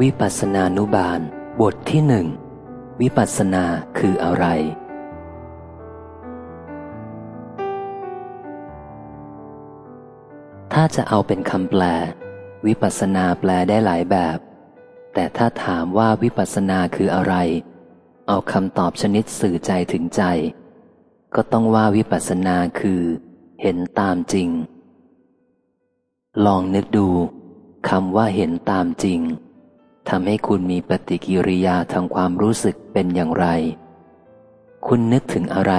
วิปัสสนานุบาล บทที่หนึ่งวิปัสสนาคืออะไร ถ้าจะเอาเป็นคำแปล วิปัสสนาแปลได้หลายแบบ แต่ถ้าถามว่าวิปัสสนาคืออะไร เอาคำตอบชนิดสื่อใจถึงใจ ก็ต้องว่าวิปัสสนาคือ เห็นตามจริง ลองนึกดูคำว่าเห็นตามจริง ทำให้คุณมีปฏิกิริยาทางความรู้สึกเป็นอย่างไร คุณนึกถึงอะไร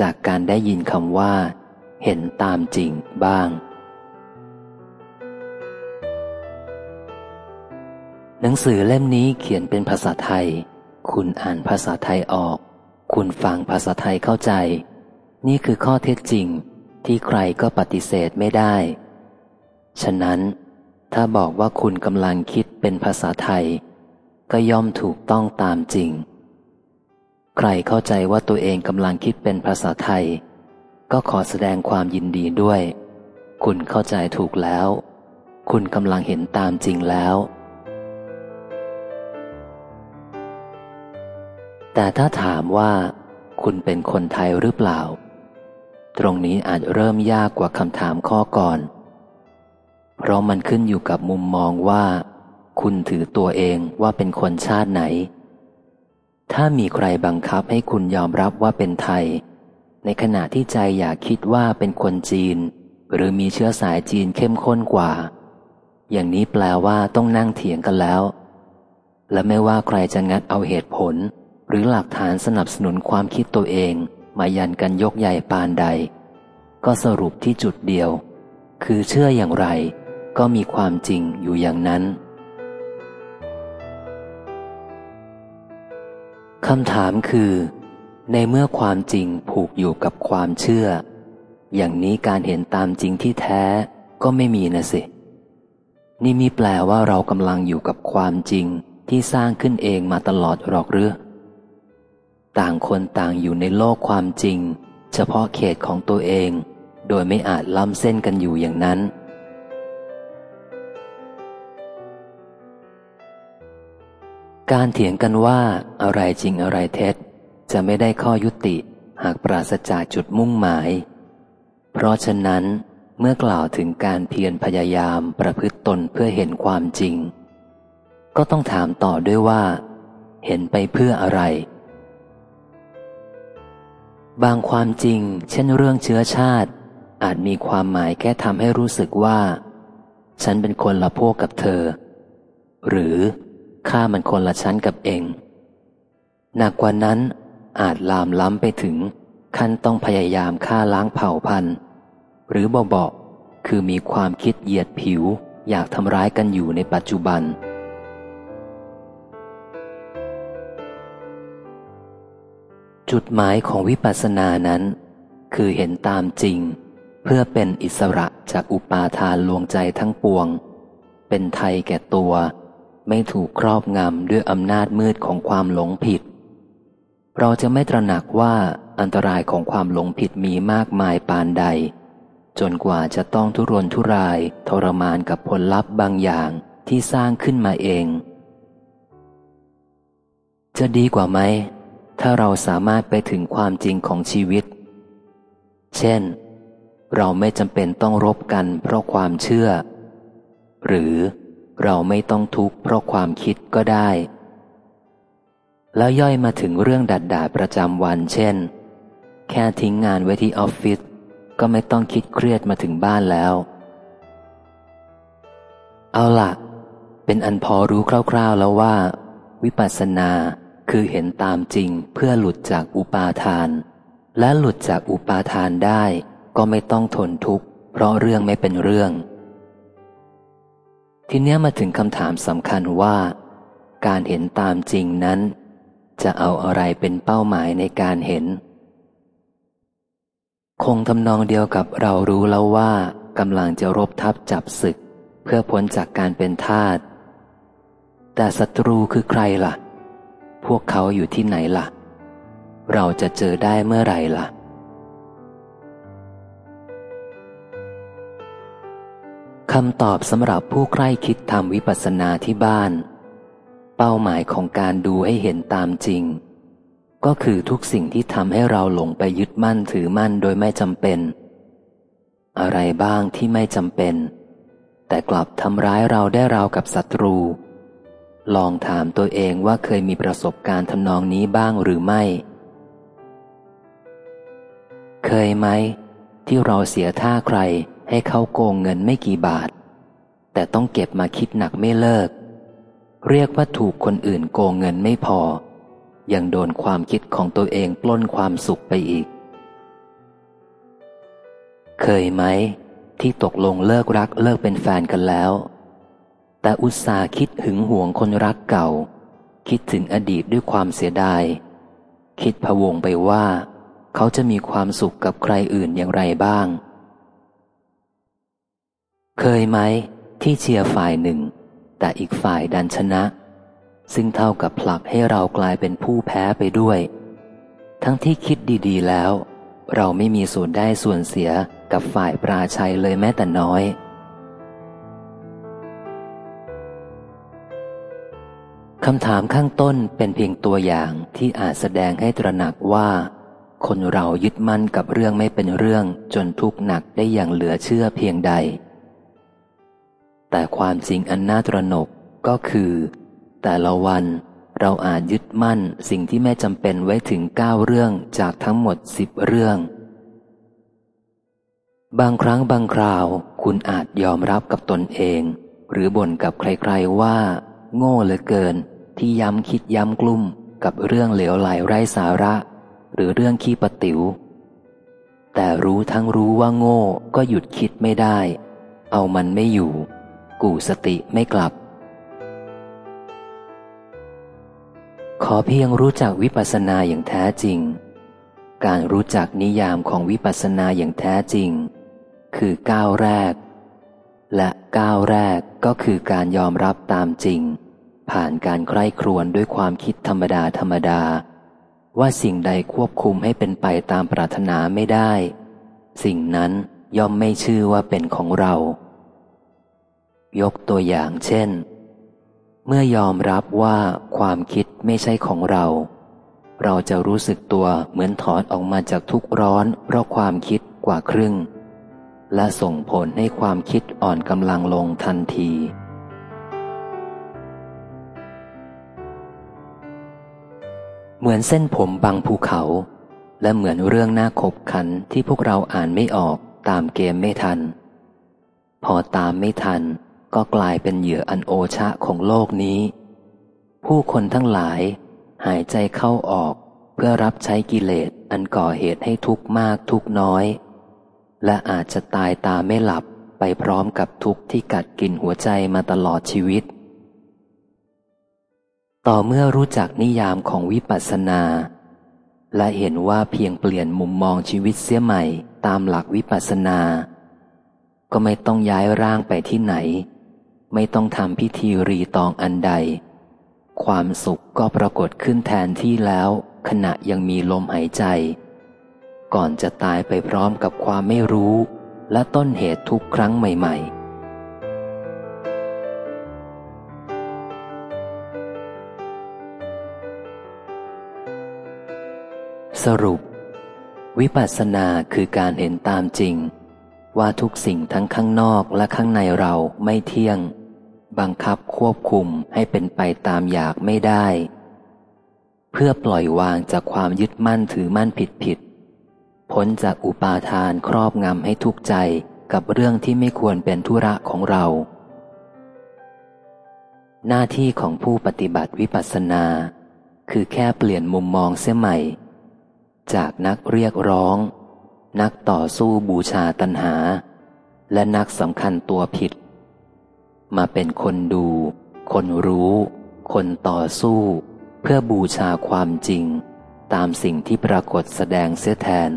จากการได้ยินคำว่า เห็นตามจริงบ้าง หนังสือเล่มนี้เขียนเป็นภาษาไทย คุณอ่านภาษาไทยออก คุณฟังภาษาไทยเข้าใจ นี่คือข้อเท็จจริงที่ใครก็ปฏิเสธไม่ได้ ฉะนั้น ถ้าบอกว่าคุณกำลังคิดเป็นภาษาไทย ก็ย่อมถูกต้องตามจริง ใครเข้าใจว่าตัวเองกำลังคิดเป็นภาษาไทย ก็ขอแสดงความยินดีด้วย คุณเข้าใจถูกแล้ว คุณกำลังเห็นตามจริงแล้ว แต่ถ้าถามว่า คุณเป็นคนไทยหรือเปล่า ตรงนี้อาจเริ่มยากกว่าคำถามข้อก่อนเพราะมันขึ้นอยู่กับมุมมองว่า คุณถือตัวเองว่าเป็นคนชาติไหน ถ้ามีใครบังคับให้คุณยอมรับว่าเป็นไทย ในขณะที่ใจอยากคิดว่าเป็นคนจีน หรือมีเชื้อสายจีนเข้มข้นกว่า อย่างนี้แปลว่าต้องนั่งเถียงกันแล้ว และไม่ว่าใครจะงัดเอาเหตุผล หรือหลักฐานสนับสนุนความคิดตัวเองมายันกันยกใหญ่ปานใด ก็สรุปที่จุดเดียว คือเชื่ออย่างไร ก็มีความจริงอยู่อย่างนั้นคำถามคือ ในเมื่อความจริงผูกอยู่กับความเชื่อ อย่างนี้การเห็นตามจริงที่แท้ก็ไม่มีนะสิ นี่มีแปลว่าเรากำลังอยู่กับความจริงที่สร้างขึ้นเองมาตลอดหรอกหรือต่างคนต่างอยู่ในโลกความจริง เฉพาะเขตของตัวเอง โดยไม่อาจล้ำเส้นกันอยู่อย่างนั้น การเถียงกันว่าอะไรจริงอะไรเท็จ จะไม่ได้ข้อยุติหากปราศจากจุดมุ่งหมาย เพราะฉะนั้นเมื่อกล่าวถึงการเพียรพยายามประพฤติตนเพื่อเห็นความจริง ก็ต้องถามต่อด้วยว่า เห็นไปเพื่ออะไร บางความจริง เช่นเรื่องเชื้อชาติ อาจมีความหมายแค่ทำให้รู้สึกว่า ฉันเป็นคนละพวกกับเธอ หรือ ข้ามันคนละชั้นกับเอง หนักกว่านั้นอาจลามล้ำไปถึง ขั้นต้องพยายามฆ่าล้างเผ่าพันธุ์ หรือบบาคือมีความคิดเหยียดผิว อยากทำร้ายกันอยู่ในปัจจุบัน จุดหมายของวิปัสสนานั้น คือเห็นตามจริง เพื่อเป็นอิสระจากอุปาทานลวงใจทั้งปวง เป็นไทยแก่ตัว ไม่ถูกครอบงำด้วยอำนาจมืดของความหลงผิด เราจะไม่ตระหนักว่าอันตรายของความหลงผิดมีมากมายปานใด จนกว่าจะต้องทุรนทุรายทรมานกับผลลัพธ์บางอย่างที่สร้างขึ้นมาเอง จะดีกว่าไหม ถ้าเราสามารถไปถึงความจริงของชีวิต เช่น เราไม่จำเป็นต้องรบกันเพราะความเชื่อ หรือ เราไม่ต้องทุกข์เพราะความคิดก็ได้ แล้วย่อยมาถึงเรื่องดัดดาประจำวัน เช่น แค่ทิ้งงานไว้ที่ออฟฟิศก็ไม่ต้องคิดเครียดมาถึงบ้านแล้ว เอาละเป็นอันพอรู้คร่าว ๆแล้วว่า วิปัสสนาคือเห็นตามจริงเพื่อหลุดจากอุปาทาน และหลุดจากอุปาทานได้ ก็ไม่ต้องทนทุกข์เพราะเรื่องไม่เป็นเรื่อง ทีนี้มาถึงคำถามสำคัญว่า การเห็นตามจริงนั้น จะเอาอะไรเป็นเป้าหมายในการเห็น คงทำนองเดียวกับเรารู้แล้วว่ากำลังจะรบทับจับศึก เพื่อพ้นจากการเป็นทาสแต่ศัตรูคือใครล่ะ พวกเขาอยู่ที่ไหนล่ะ เราจะเจอได้เมื่อไหร่ล่ะ คำตอบสำหรับผู้ใคร่คิดทำวิปัสสนาที่บ้าน เป้าหมายของการดูให้เห็นตามจริง ก็คือทุกสิ่งที่ทำให้เราหลงไปยึดมั่นถือมั่นโดยไม่จำเป็น อะไรบ้างที่ไม่จำเป็น แต่กลับทำร้ายเราได้ราวกับศัตรู ลองถามตัวเองว่าเคยมีประสบการณ์ทำนองนี้บ้างหรือไม่ เคยไหม ที่เราเสียท่าใคร ให้เขาโกงเงินไม่กี่บาท แต่ต้องเก็บมาคิดหนักไม่เลิก เรียกว่าถูกคนอื่นโกงเงินไม่พอ ยังโดนความคิดของตัวเองปล้นความสุขไปอีก เคยไหม ที่ตกลงเลิกรักเลิกเป็นแฟนกันแล้ว แต่อุตส่าห์คิดหึงหวงคนรักเก่า คิดถึงอดีตด้วยความเสียดาย คิดพะวงไปว่า เขาจะมีความสุขกับใครอื่นอย่างไรบ้าง เคยไหมที่เชียร์ฝ่ายหนึ่ง แต่อีกฝ่ายดันชนะ ซึ่งเท่ากับผลักให้เรากลายเป็นผู้แพ้ไปด้วย ทั้งที่คิดดีๆแล้ว เราไม่มีส่วนได้ส่วนเสียกับฝ่ายปราชัยเลยแม้แต่น้อย คำถามข้างต้นเป็นเพียงตัวอย่างที่อาจแสดงให้ตระหนักว่า คนเรายึดมั่นกับเรื่องไม่เป็นเรื่องจนทุกข์หนักได้อย่างเหลือเชื่อเพียงใด แต่ความจริงอันน่าตระหนกก็คือ แต่ละวันเราอาจยึดมั่นสิ่งที่ไม่จำเป็นไว้ถึงเก้าเรื่องจากทั้งหมดสิบเรื่อง บางครั้งบางคราว คุณอาจยอมรับกับตนเอง หรือบ่นกับใครๆว่า โง่เหลือเกิน ที่ย้ำคิดย้ำกลุ่มกับเรื่องเหลวไหลไร้สาระ หรือเรื่องขี้ปะติว๋วแต่รู้ทั้งรู้ว่าโง่ก็หยุดคิดไม่ได้ เอามันไม่อยู่ กูสติไม่กลับ ขอเพียงรู้จักวิปัสสนาอย่างแท้จริง การรู้จักนิยามของวิปัสสนาอย่างแท้จริง คือก้าวแรก และก้าวแรกก็คือการยอมรับตามจริง ผ่านการใคร่ครวญด้วยความคิดธรรมดาธรรมดา ว่าสิ่งใดควบคุมให้เป็นไปตามปรารถนาไม่ได้ สิ่งนั้นย่อมไม่ชื่อว่าเป็นของเรา ยกตัวอย่างเช่น เมื่อยอมรับว่าความคิดไม่ใช่ของเรา เราจะรู้สึกตัวเหมือนถอนออกมาจากทุกร้อนเพราะความคิดกว่าครึ่ง และส่งผลให้ความคิดอ่อนกำลังลงทันที เหมือนเส้นผมบางภูเขา และเหมือนเรื่องน่าขบขันที่พวกเราอ่านไม่ออกตามเกมไม่ทัน พอตามไม่ทัน ก็กลายเป็นเหยื่ออันโอชะของโลกนี้ ผู้คนทั้งหลาย หายใจเข้าออก เพื่อรับใช้กิเลสอันก่อเหตุให้ทุกข์มากทุกน้อย และอาจจะตายตาไม่หลับไปพร้อมกับทุกข์ที่กัดกินหัวใจมาตลอดชีวิต ต่อเมื่อรู้จักนิยามของวิปัสสนา และเห็นว่าเพียงเปลี่ยนมุมมองชีวิตเสียใหม่ตามหลักวิปัสสนา ก็ไม่ต้องย้ายร่างไปที่ไหน ไม่ต้องทำพิธีรีตองอันใด ความสุขก็ปรากฏขึ้นแทนที่แล้ว ขณะยังมีลมหายใจ ก่อนจะตายไปพร้อมกับความไม่รู้ และต้นเหตุทุกครั้งใหม่ ๆสรุป วิปัสสนาคือการเห็นตามจริง ว่าทุกสิ่งทั้งข้างนอกและข้างในเราไม่เที่ยง บังคับควบคุมให้เป็นไปตามอยากไม่ได้ เพื่อปล่อยวางจากความยึดมั่นถือมั่นผิดผิดพ้นจากอุปาทานครอบงำให้ทุกข์ใจกับเรื่องที่ไม่ควรเป็นธุระของเรา หน้าที่ของผู้ปฏิบัติวิปัสสนา คือแค่เปลี่ยนมุมมองเสียใหม่ จากนักเรียกร้อง นักต่อสู้บูชาตัณหา และนักสำคัญตัวผิด มาเป็นคนดู คนรู้ คนต่อสู้ เพื่อบูชาความจริง ตามสิ่งที่ปรากฏแสดงเสียแทน